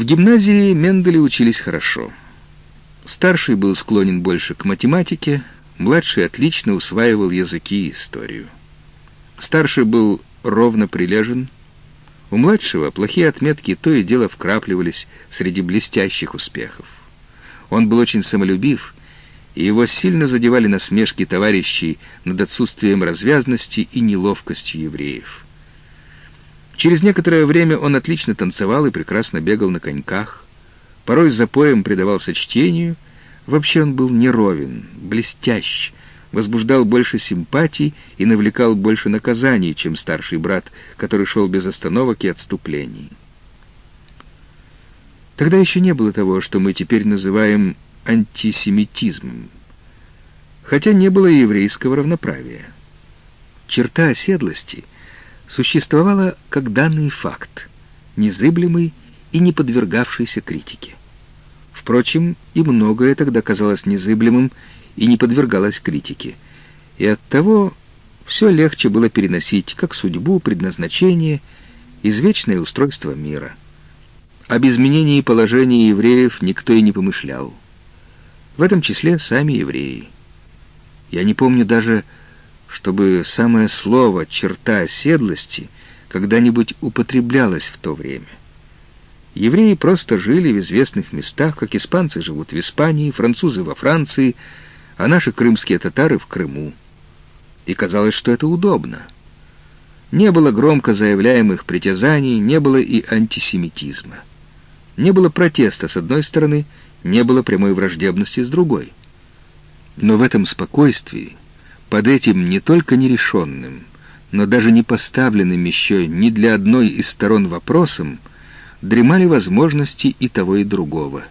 В гимназии Менделе учились хорошо. Старший был склонен больше к математике, младший отлично усваивал языки и историю. Старший был ровно прилежен, у младшего плохие отметки то и дело вкрапливались среди блестящих успехов. Он был очень самолюбив, и его сильно задевали насмешки товарищей над отсутствием развязности и неловкостью евреев. Через некоторое время он отлично танцевал и прекрасно бегал на коньках, порой с запоем предавался чтению, вообще он был неровен, блестящ, возбуждал больше симпатий и навлекал больше наказаний, чем старший брат, который шел без остановок и отступлений. Тогда еще не было того, что мы теперь называем антисемитизмом, хотя не было и еврейского равноправия. Черта оседлости существовала как данный факт, незыблемый и не подвергавшийся критике. Впрочем, и многое тогда казалось незыблемым и не подвергалась критике. И оттого все легче было переносить как судьбу, предназначение, извечное устройство мира. Об изменении положения евреев никто и не помышлял. В этом числе сами евреи. Я не помню даже, чтобы самое слово «черта оседлости» когда-нибудь употреблялось в то время. Евреи просто жили в известных местах, как испанцы живут в Испании, французы во Франции, а наши крымские татары в Крыму. И казалось, что это удобно. Не было громко заявляемых притязаний, не было и антисемитизма. Не было протеста с одной стороны, не было прямой враждебности с другой. Но в этом спокойствии, под этим не только нерешенным, но даже не поставленным еще ни для одной из сторон вопросом, дремали возможности и того, и другого,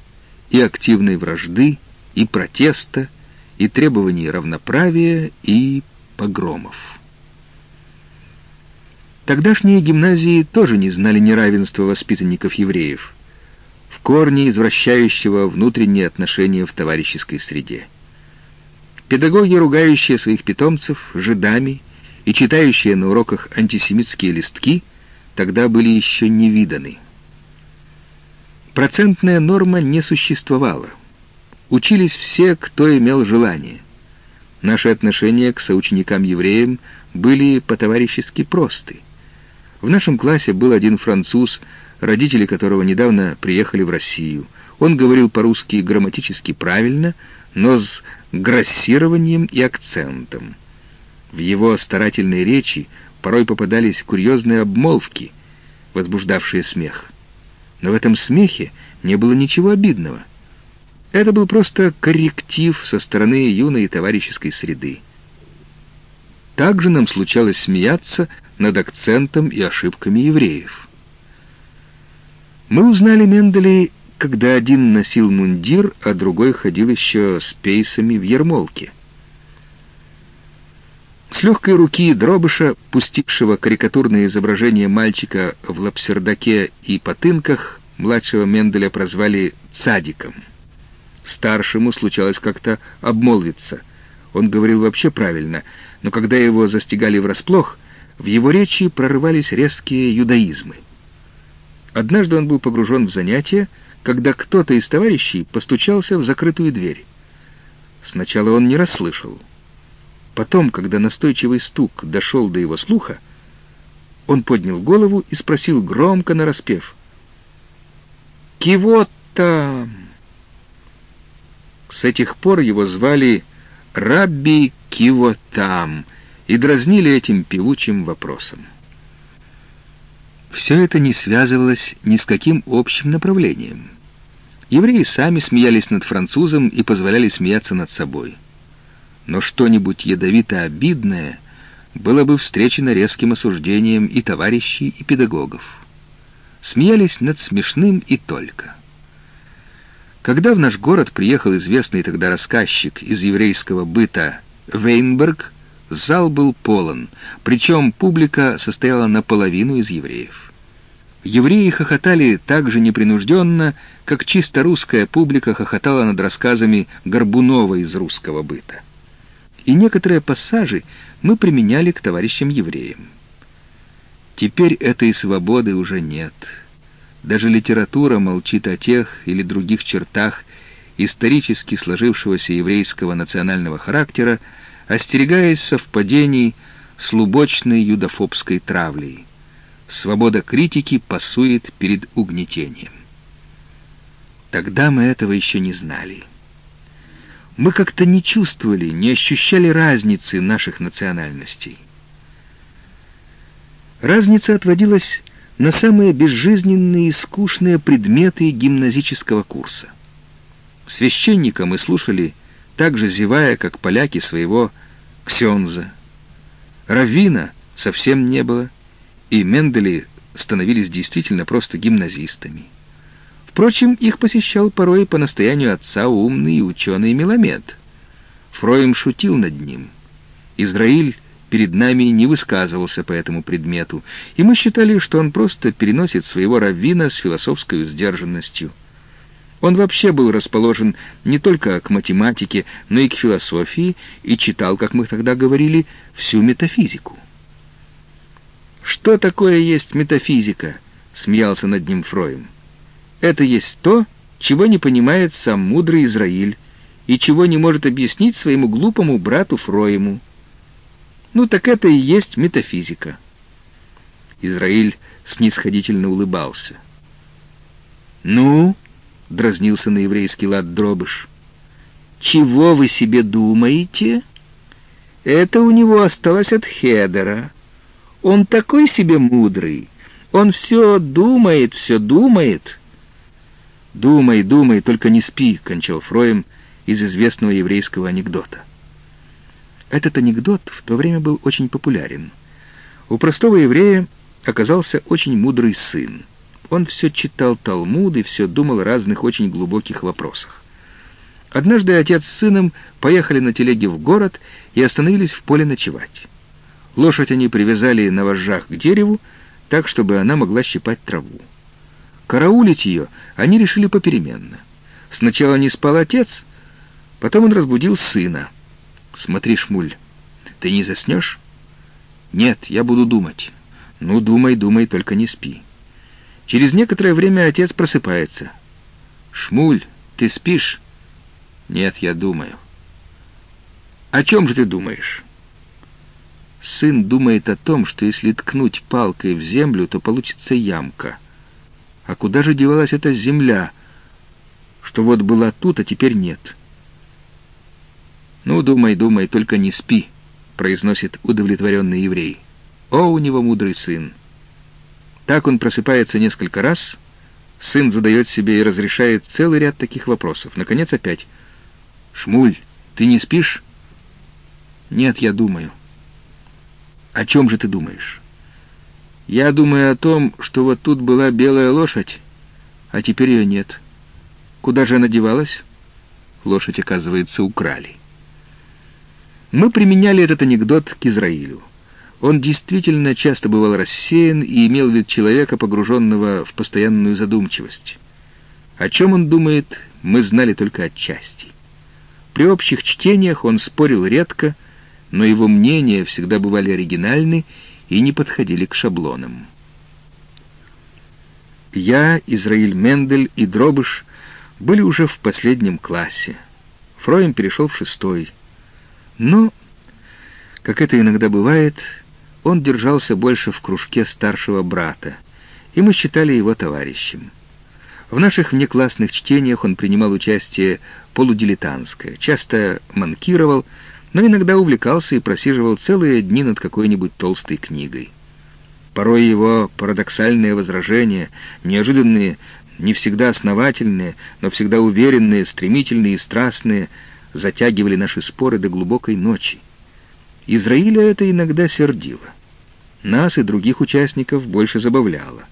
и активной вражды, и протеста, и требований равноправия, и погромов. Тогдашние гимназии тоже не знали неравенства воспитанников евреев, в корне извращающего внутренние отношения в товарищеской среде. Педагоги, ругающие своих питомцев жидами и читающие на уроках антисемитские листки, тогда были еще не виданы. Процентная норма не существовала. Учились все, кто имел желание. Наши отношения к соученикам-евреям были по-товарищески просты. В нашем классе был один француз, родители которого недавно приехали в Россию. Он говорил по-русски грамматически правильно, но с грассированием и акцентом. В его старательной речи порой попадались курьезные обмолвки, возбуждавшие смех. Но в этом смехе не было ничего обидного. Это был просто корректив со стороны юной товарищеской среды. Также нам случалось смеяться над акцентом и ошибками евреев. Мы узнали Менделей, когда один носил мундир, а другой ходил еще с пейсами в ермолке. С легкой руки дробыша, пустившего карикатурное изображение мальчика в лапсердаке и потынках, младшего Менделя прозвали «цадиком». Старшему случалось как-то обмолвиться. Он говорил вообще правильно, но когда его застигали врасплох, в его речи прорывались резкие юдаизмы. Однажды он был погружен в занятия, когда кто-то из товарищей постучался в закрытую дверь. Сначала он не расслышал. Потом, когда настойчивый стук дошел до его слуха, он поднял голову и спросил громко нараспев. «Кего там?» С этих пор его звали Рабби Кивотам и дразнили этим певучим вопросом. Все это не связывалось ни с каким общим направлением. Евреи сами смеялись над французом и позволяли смеяться над собой. Но что-нибудь ядовито-обидное было бы встречено резким осуждением и товарищей, и педагогов. Смеялись над смешным и только. Когда в наш город приехал известный тогда рассказчик из еврейского быта Вейнберг, зал был полон, причем публика состояла наполовину из евреев. Евреи хохотали так же непринужденно, как чисто русская публика хохотала над рассказами Горбунова из русского быта. И некоторые пассажи мы применяли к товарищам-евреям. Теперь этой свободы уже нет. Даже литература молчит о тех или других чертах исторически сложившегося еврейского национального характера, остерегаясь совпадений с лубочной юдофобской травлей. Свобода критики пасует перед угнетением. Тогда мы этого еще не знали. Мы как-то не чувствовали, не ощущали разницы наших национальностей. Разница отводилась на самые безжизненные и скучные предметы гимназического курса. Священника мы слушали, так же зевая, как поляки своего ксенза. Равина совсем не было, и Мендели становились действительно просто гимназистами. Впрочем, их посещал порой по настоянию отца умный и ученый Меламед. Фроем шутил над ним. Израиль перед нами не высказывался по этому предмету, и мы считали, что он просто переносит своего раввина с философской сдержанностью. Он вообще был расположен не только к математике, но и к философии, и читал, как мы тогда говорили, всю метафизику. «Что такое есть метафизика?» — смеялся над ним Фроем. «Это есть то, чего не понимает сам мудрый Израиль, и чего не может объяснить своему глупому брату Фроему. Ну так это и есть метафизика. Израиль снисходительно улыбался. «Ну?» — дразнился на еврейский лад дробыш. «Чего вы себе думаете? Это у него осталось от Хедера. Он такой себе мудрый. Он все думает, все думает». «Думай, думай, только не спи», — кончал Фроем из известного еврейского анекдота. Этот анекдот в то время был очень популярен. У простого еврея оказался очень мудрый сын. Он все читал Талмуд и все думал о разных очень глубоких вопросах. Однажды отец с сыном поехали на телеге в город и остановились в поле ночевать. Лошадь они привязали на вожжах к дереву, так, чтобы она могла щипать траву. Караулить ее они решили попеременно. Сначала не спал отец, потом он разбудил сына — Смотри, Шмуль, ты не заснешь? Нет, я буду думать. Ну, думай, думай, только не спи. Через некоторое время отец просыпается. Шмуль, ты спишь? Нет, я думаю. О чем же ты думаешь? Сын думает о том, что если ткнуть палкой в землю, то получится ямка. А куда же девалась эта земля, что вот была тут, а теперь нет?» «Ну, думай, думай, только не спи», — произносит удовлетворенный еврей. «О, у него мудрый сын!» Так он просыпается несколько раз, сын задает себе и разрешает целый ряд таких вопросов. Наконец опять. «Шмуль, ты не спишь?» «Нет, я думаю». «О чем же ты думаешь?» «Я думаю о том, что вот тут была белая лошадь, а теперь ее нет. Куда же она девалась?» Лошадь, оказывается, украли. Мы применяли этот анекдот к Израилю. Он действительно часто бывал рассеян и имел вид человека, погруженного в постоянную задумчивость. О чем он думает, мы знали только отчасти. При общих чтениях он спорил редко, но его мнения всегда бывали оригинальны и не подходили к шаблонам. Я, Израиль Мендель и Дробыш были уже в последнем классе. Фроем перешел в шестой. Но, как это иногда бывает, он держался больше в кружке старшего брата, и мы считали его товарищем. В наших внеклассных чтениях он принимал участие полудилетантское, часто манкировал, но иногда увлекался и просиживал целые дни над какой-нибудь толстой книгой. Порой его парадоксальные возражения, неожиданные, не всегда основательные, но всегда уверенные, стремительные и страстные — затягивали наши споры до глубокой ночи. Израиля это иногда сердило. Нас и других участников больше забавляло.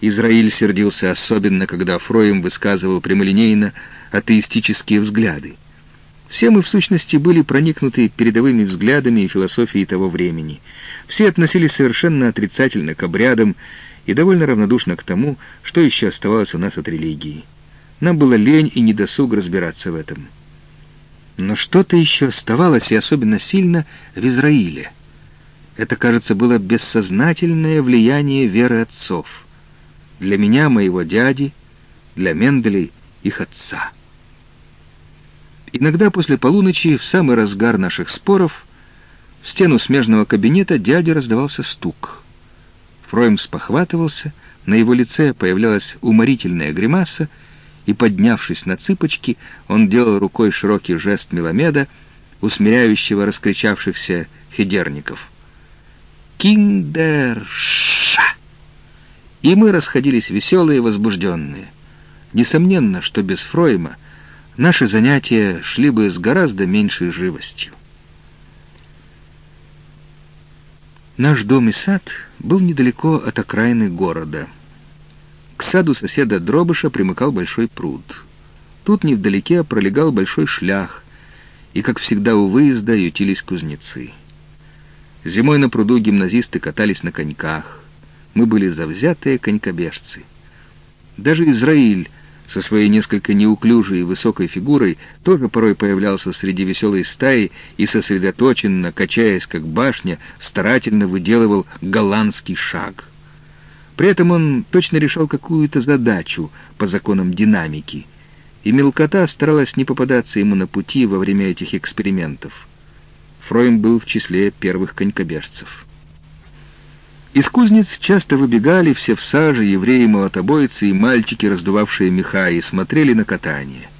Израиль сердился особенно, когда Фроем высказывал прямолинейно атеистические взгляды. Все мы, в сущности, были проникнуты передовыми взглядами и философией того времени. Все относились совершенно отрицательно к обрядам и довольно равнодушно к тому, что еще оставалось у нас от религии. Нам было лень и недосуг разбираться в этом. Но что-то еще оставалось, и особенно сильно в Израиле. Это, кажется, было бессознательное влияние веры отцов. для меня, моего дяди, для Менделей, их отца. Иногда после полуночи, в самый разгар наших споров, в стену смежного кабинета дяди раздавался стук. Фройм спохватывался, на его лице появлялась уморительная гримаса, и, поднявшись на цыпочки, он делал рукой широкий жест Меламеда, усмиряющего раскричавшихся хидерников. «Киндерша!» И мы расходились веселые и возбужденные. Несомненно, что без Фройма наши занятия шли бы с гораздо меньшей живостью. Наш дом и сад был недалеко от окраины города. К саду соседа Дробыша примыкал большой пруд. Тут невдалеке пролегал большой шлях, и, как всегда у выезда, ютились кузнецы. Зимой на пруду гимназисты катались на коньках. Мы были завзятые конькобежцы. Даже Израиль со своей несколько неуклюжей и высокой фигурой тоже порой появлялся среди веселой стаи и сосредоточенно, качаясь как башня, старательно выделывал голландский шаг. При этом он точно решал какую-то задачу по законам динамики, и мелкота старалась не попадаться ему на пути во время этих экспериментов. Фройм был в числе первых конькобежцев. Из кузнец часто выбегали все в саже евреи-молотобойцы и мальчики, раздувавшие меха, и смотрели на катание.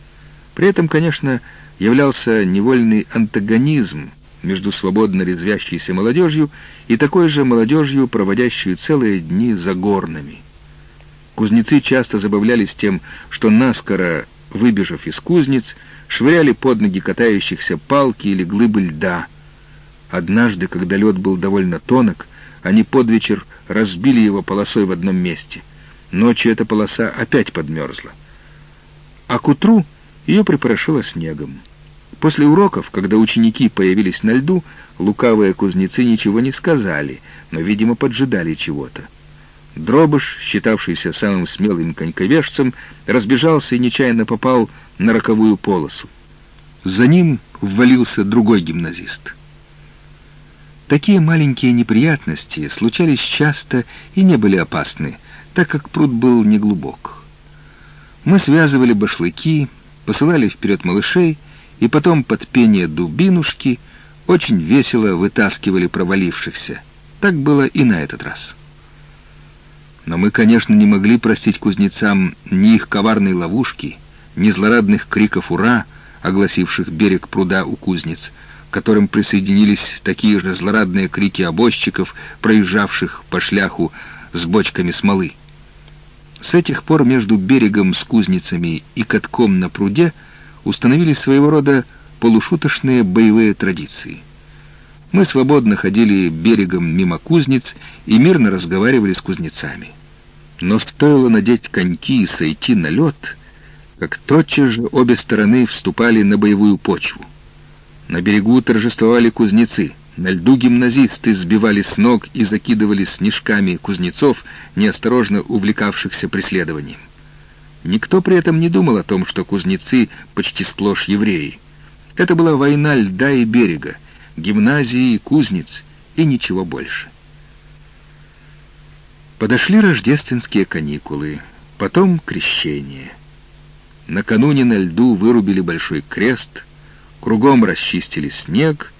При этом, конечно, являлся невольный антагонизм между свободно резвящейся молодежью и такой же молодежью, проводящей целые дни за горнами. Кузнецы часто забавлялись тем, что наскоро, выбежав из кузнец, швыряли под ноги катающихся палки или глыбы льда — Однажды, когда лед был довольно тонок, они под вечер разбили его полосой в одном месте. Ночью эта полоса опять подмерзла. А к утру ее припорошило снегом. После уроков, когда ученики появились на льду, лукавые кузнецы ничего не сказали, но, видимо, поджидали чего-то. Дробыш, считавшийся самым смелым коньковежцем, разбежался и нечаянно попал на роковую полосу. За ним ввалился другой гимназист — Такие маленькие неприятности случались часто и не были опасны, так как пруд был неглубок. Мы связывали башлыки, посылали вперед малышей, и потом под пение дубинушки очень весело вытаскивали провалившихся. Так было и на этот раз. Но мы, конечно, не могли простить кузнецам ни их коварной ловушки, ни злорадных криков «Ура!», огласивших берег пруда у кузнец, к которым присоединились такие же злорадные крики обозчиков, проезжавших по шляху с бочками смолы. С этих пор между берегом с кузницами и катком на пруде установились своего рода полушуточные боевые традиции. Мы свободно ходили берегом мимо кузниц и мирно разговаривали с кузнецами. Но стоило надеть коньки и сойти на лед, как тотчас же обе стороны вступали на боевую почву. На берегу торжествовали кузнецы. На льду гимназисты сбивали с ног и закидывали снежками кузнецов, неосторожно увлекавшихся преследованием. Никто при этом не думал о том, что кузнецы почти сплошь евреи. Это была война льда и берега, гимназии и кузнец, и ничего больше. Подошли рождественские каникулы, потом крещение. Накануне на льду вырубили большой крест — Кругом расчистили снег,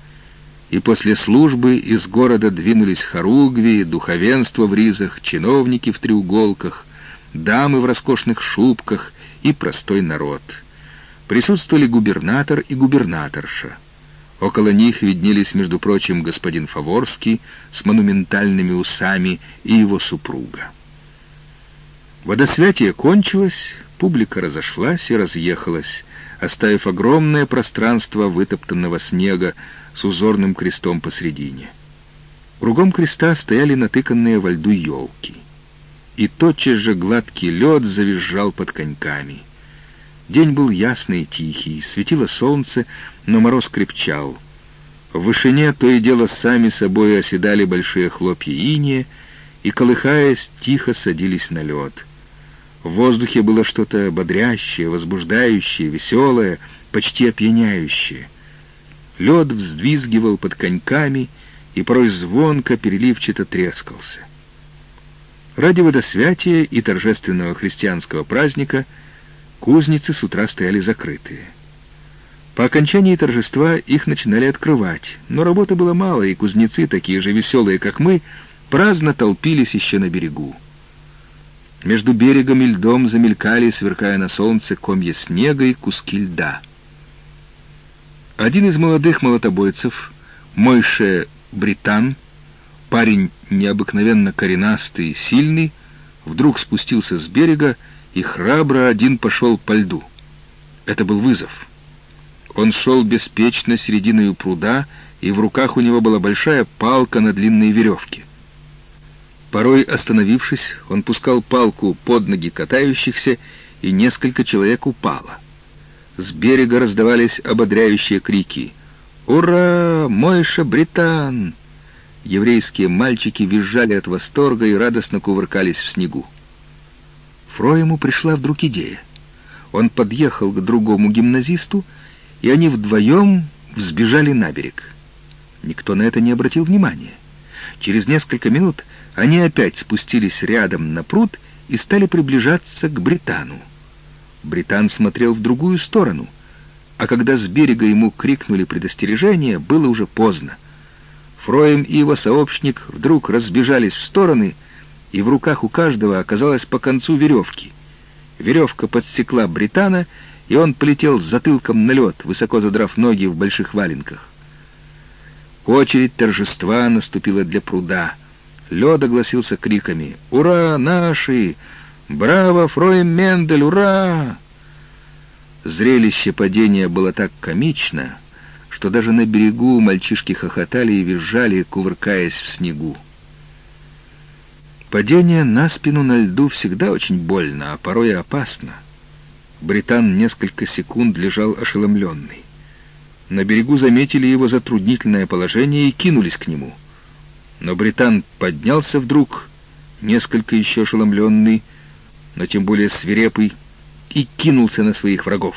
и после службы из города двинулись хоругви, духовенство в ризах, чиновники в треуголках, дамы в роскошных шубках и простой народ. Присутствовали губернатор и губернаторша. Около них виднелись, между прочим, господин Фаворский с монументальными усами и его супруга. Водосвятие кончилось, публика разошлась и разъехалась, оставив огромное пространство вытоптанного снега с узорным крестом посредине. Кругом креста стояли натыканные во льду елки. И тотчас же гладкий лед завизжал под коньками. День был ясный и тихий, светило солнце, но мороз крепчал. В вышине то и дело сами собой оседали большие хлопья иния, и, колыхаясь, тихо садились на лед — в воздухе было что-то бодрящее, возбуждающее, веселое, почти опьяняющее. Лед вздвизгивал под коньками и порой звонко, переливчато трескался. Ради водосвятия и торжественного христианского праздника кузницы с утра стояли закрытые. По окончании торжества их начинали открывать, но работы было мало, и кузнецы, такие же веселые, как мы, праздно толпились еще на берегу. Между берегом и льдом замелькали, сверкая на солнце, комья снега и куски льда. Один из молодых молотобойцев, Мойше Британ, парень необыкновенно коренастый и сильный, вдруг спустился с берега и храбро один пошел по льду. Это был вызов. Он шел беспечно серединою пруда, и в руках у него была большая палка на длинной веревке. Порой, остановившись, он пускал палку под ноги катающихся, и несколько человек упало. С берега раздавались ободряющие крики. «Ура! Мойша Британ!» Еврейские мальчики визжали от восторга и радостно кувыркались в снегу. Фроему пришла вдруг идея. Он подъехал к другому гимназисту, и они вдвоем взбежали на берег. Никто на это не обратил внимания. Через несколько минут они опять спустились рядом на пруд и стали приближаться к Британу. Британ смотрел в другую сторону, а когда с берега ему крикнули предостережение, было уже поздно. Фроем и его сообщник вдруг разбежались в стороны, и в руках у каждого оказалось по концу веревки. Веревка подсекла Британа, и он полетел с затылком на лед, высоко задрав ноги в больших валенках. Очередь торжества наступила для пруда. Лед огласился криками «Ура, наши! Браво, Фроем Мендель, ура!» Зрелище падения было так комично, что даже на берегу мальчишки хохотали и визжали, кувыркаясь в снегу. Падение на спину на льду всегда очень больно, а порой и опасно. Британ несколько секунд лежал ошеломленный. На берегу заметили его затруднительное положение и кинулись к нему. Но Британ поднялся вдруг, несколько еще ошеломленный, но тем более свирепый, и кинулся на своих врагов.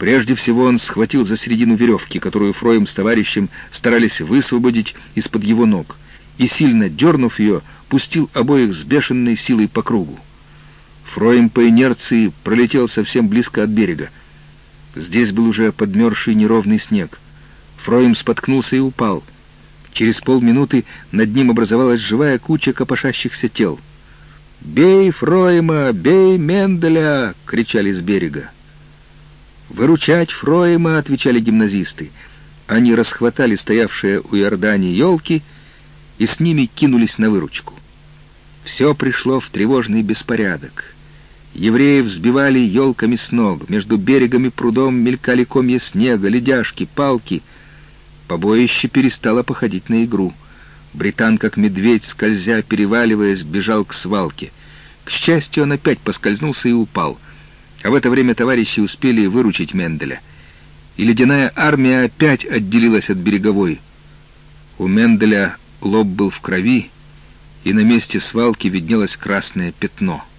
Прежде всего он схватил за середину веревки, которую Фроем с товарищем старались высвободить из-под его ног, и, сильно дернув ее, пустил обоих с бешеной силой по кругу. Фроем по инерции пролетел совсем близко от берега. Здесь был уже подмерзший неровный снег. Фроем споткнулся и упал. Через полминуты над ним образовалась живая куча копошащихся тел. «Бей Фроема! Бей Менделя!» — кричали с берега. «Выручать Фроема!» — отвечали гимназисты. Они расхватали стоявшие у Иордани елки и с ними кинулись на выручку. Все пришло в тревожный беспорядок. Евреев сбивали елками с ног, между берегом и прудом мелькали комья снега, ледяшки, палки. Побоище перестало походить на игру. Британ, как медведь, скользя, переваливаясь, бежал к свалке. К счастью, он опять поскользнулся и упал. А в это время товарищи успели выручить Менделя. И ледяная армия опять отделилась от береговой. У Менделя лоб был в крови, и на месте свалки виднелось красное пятно —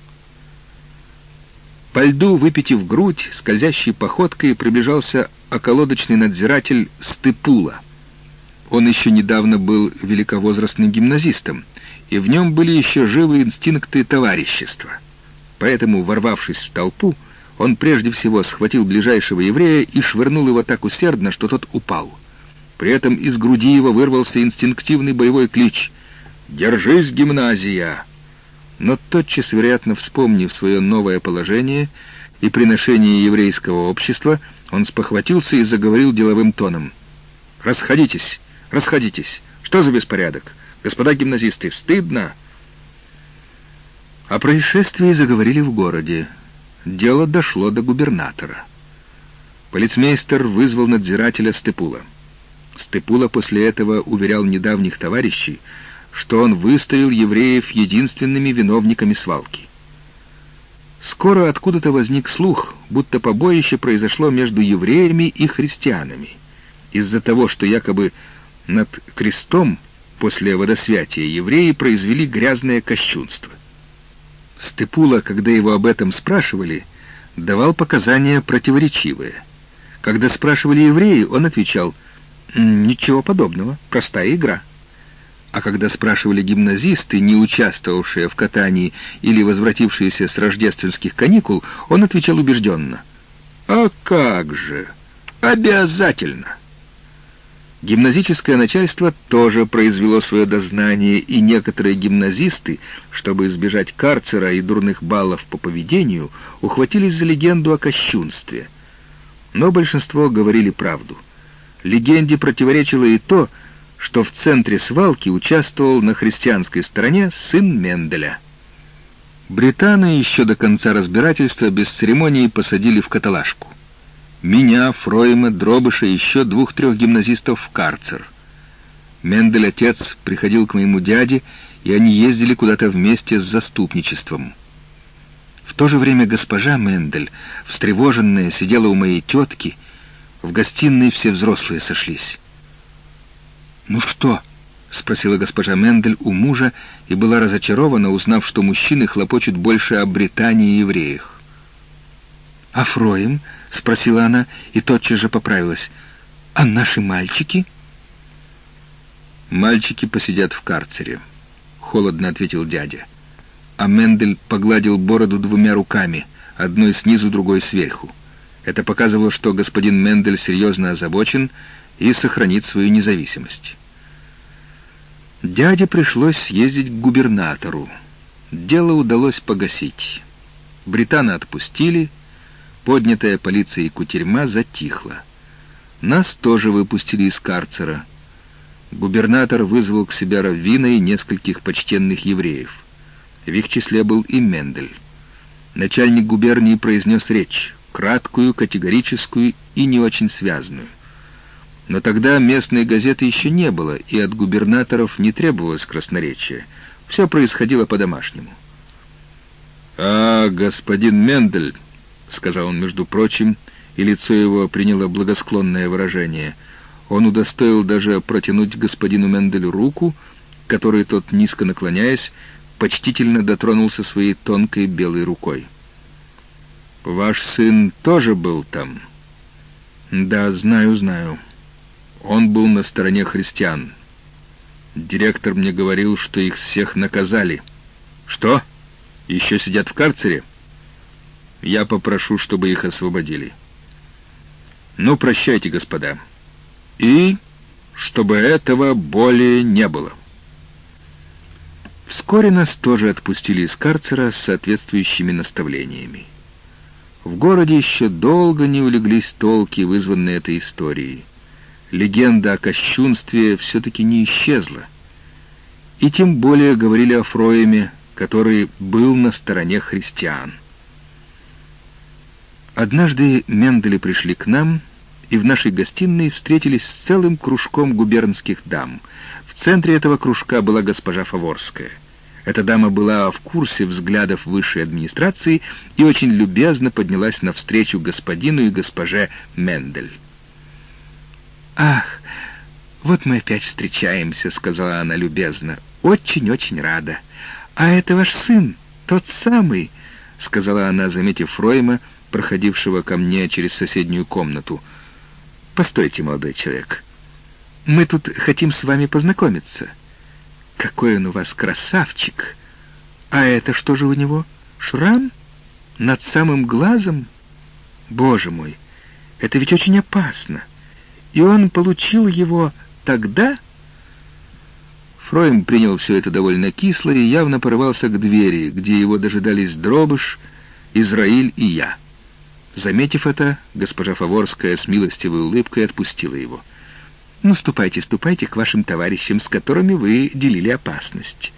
по льду, выпитив грудь, скользящей походкой приближался околодочный надзиратель Степула. Он еще недавно был великовозрастным гимназистом, и в нем были еще живы инстинкты товарищества. Поэтому, ворвавшись в толпу, он прежде всего схватил ближайшего еврея и швырнул его так усердно, что тот упал. При этом из груди его вырвался инстинктивный боевой клич «Держись, гимназия!» но тотчас, вероятно, вспомнив свое новое положение и приношение еврейского общества, он спохватился и заговорил деловым тоном. «Расходитесь, расходитесь! Что за беспорядок? Господа гимназисты, стыдно!» О происшествии заговорили в городе. Дело дошло до губернатора. Полицмейстер вызвал надзирателя Степула. Степула после этого уверял недавних товарищей, что он выставил евреев единственными виновниками свалки. Скоро откуда-то возник слух, будто побоище произошло между евреями и христианами, из-за того, что якобы над крестом после водосвятия евреи произвели грязное кощунство. Степула, когда его об этом спрашивали, давал показания противоречивые. Когда спрашивали евреи, он отвечал «Ничего подобного, простая игра». А когда спрашивали гимназисты, не участвовавшие в катании или возвратившиеся с рождественских каникул, он отвечал убежденно. «А как же! Обязательно!» Гимназическое начальство тоже произвело свое дознание, и некоторые гимназисты, чтобы избежать карцера и дурных баллов по поведению, ухватились за легенду о кощунстве. Но большинство говорили правду. Легенде противоречило и то, что в центре свалки участвовал на христианской стороне сын Менделя. Британы еще до конца разбирательства без церемонии посадили в каталажку меня, Фройма, Дробыша и еще двух-трех гимназистов в карцер. Мендель, отец, приходил к моему дяде, и они ездили куда-то вместе с заступничеством. В то же время госпожа Мендель, встревоженная, сидела у моей тетки, в гостиной все взрослые сошлись. «Ну что?» — спросила госпожа Мендель у мужа и была разочарована, узнав, что мужчины хлопочут больше о Британии и евреях. «А Фроем?» — спросила она и тотчас же поправилась. «А наши мальчики?» «Мальчики посидят в карцере», — холодно ответил дядя. А Мендель погладил бороду двумя руками, одной снизу, другой сверху. Это показывало, что господин Мендель серьезно озабочен и сохранит свою независимость. Дяде пришлось ездить к губернатору. Дело удалось погасить. Британа отпустили — Поднятая полицией кутерьма затихла. Нас тоже выпустили из карцера. Губернатор вызвал к себе раввина и нескольких почтенных евреев. В их числе был и Мендель. Начальник губернии произнес речь, краткую, категорическую и не очень связанную. Но тогда местной газеты еще не было, и от губернаторов не требовалось красноречия. Все происходило по-домашнему. «А, господин Мендель», — сказал он, между прочим, и лицо его приняло благосклонное выражение. Он удостоил даже протянуть господину Менделю руку, которой тот, низко наклоняясь, почтительно дотронулся своей тонкой белой рукой. «Ваш сын тоже был там?» «Да, знаю, знаю. Он был на стороне христиан. Директор мне говорил, что их всех наказали». «Что? Еще сидят в карцере?» Я попрошу, чтобы их освободили. Ну, прощайте, господа. И чтобы этого более не было. Вскоре нас тоже отпустили из карцера с соответствующими наставлениями. В городе еще долго не улеглись толки, вызванные этой историей. Легенда о кощунстве все-таки не исчезла. И тем более говорили о Фроеме, который был на стороне христиан. Однажды Мендели пришли к нам, и в нашей гостиной встретились с целым кружком губернских дам. В центре этого кружка была госпожа Фаворская. Эта дама была в курсе взглядов высшей администрации и очень любезно поднялась навстречу господину и госпоже Мендель. «Ах, вот мы опять встречаемся», — сказала она любезно. «Очень-очень рада. А это ваш сын, тот самый», — сказала она, заметив Фройма, — проходившего ко мне через соседнюю комнату. «Постойте, молодой человек. Мы тут хотим с вами познакомиться. Какой он у вас красавчик! А это что же у него? Шрам? Над самым глазом? Боже мой, это ведь очень опасно. И он получил его тогда...» Фройм принял все это довольно кисло и явно порывался к двери, где его дожидались Дробыш, Израиль и я. Заметив это, госпожа Фаворская с милостивой улыбкой отпустила его. «Ну, ступайте, ступайте к вашим товарищам, с которыми вы делили опасность».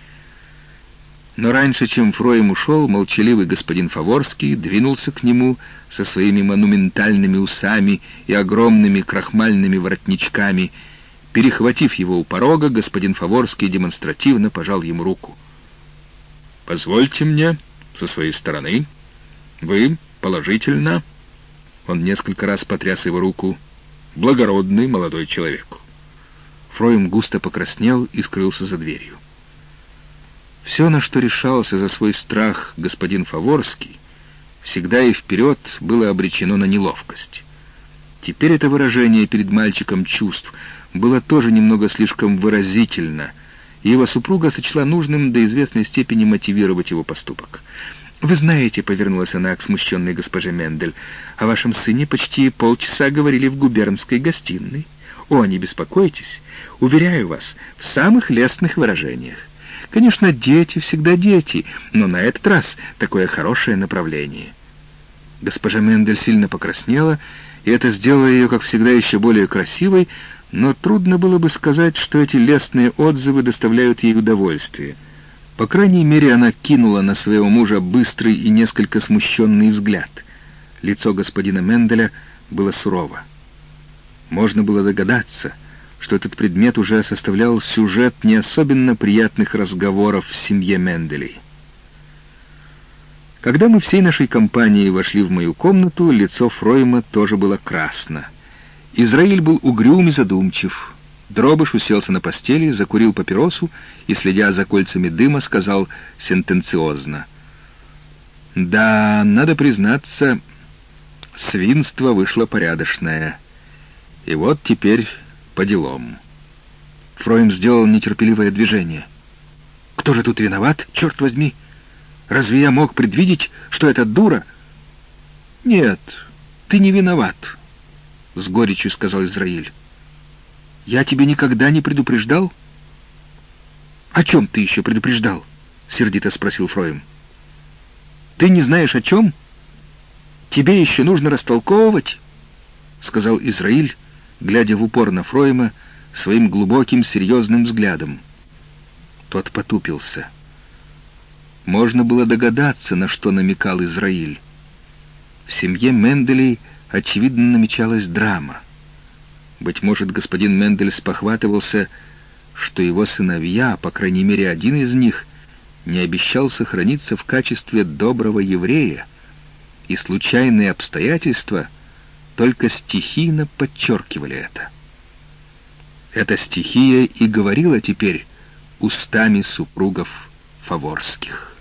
Но раньше, чем Фроем ушел, молчаливый господин Фаворский двинулся к нему со своими монументальными усами и огромными крахмальными воротничками. Перехватив его у порога, господин Фаворский демонстративно пожал ему руку. «Позвольте мне, со своей стороны, вы положительно...» Он несколько раз потряс его руку. «Благородный молодой человек». Фроем густо покраснел и скрылся за дверью. Все, на что решался за свой страх господин Фаворский, всегда и вперед было обречено на неловкость. Теперь это выражение перед мальчиком чувств было тоже немного слишком выразительно, и его супруга сочла нужным до известной степени мотивировать его поступок. «Вы знаете», — повернулась она к смущенной госпоже Мендель, «о вашем сыне почти полчаса говорили в губернской гостиной. О, не беспокойтесь, уверяю вас, в самых лестных выражениях. Конечно, дети всегда дети, но на этот раз такое хорошее направление». Госпожа Мендель сильно покраснела, и это сделало ее, как всегда, еще более красивой, но трудно было бы сказать, что эти лестные отзывы доставляют ей удовольствие — по крайней мере, она кинула на своего мужа быстрый и несколько смущенный взгляд. Лицо господина Менделя было сурово. Можно было догадаться, что этот предмет уже составлял сюжет не особенно приятных разговоров в семье Менделей. Когда мы всей нашей компанией вошли в мою комнату, лицо Фройма тоже было красно. Израиль был угрюм и задумчив — Дробыш уселся на постели, закурил папиросу и, следя за кольцами дыма, сказал сентенциозно. «Да, надо признаться, свинство вышло порядочное. И вот теперь по делам». Фроем сделал нетерпеливое движение. «Кто же тут виноват, черт возьми? Разве я мог предвидеть, что это дура?» «Нет, ты не виноват», — с горечью сказал Израиль. Я тебе никогда не предупреждал? О чем ты еще предупреждал? Сердито спросил Фроем. Ты не знаешь о чем? Тебе еще нужно растолковывать, сказал Израиль, глядя в упор на Фроема своим глубоким серьезным взглядом. Тот потупился. Можно было догадаться, на что намекал Израиль. В семье Менделей, очевидно, намечалась драма. Быть может, господин Мендель спохватывался, что его сыновья, по крайней мере один из них, не обещал сохраниться в качестве доброго еврея, и случайные обстоятельства только стихийно подчеркивали это. Эта стихия и говорила теперь устами супругов Фаворских.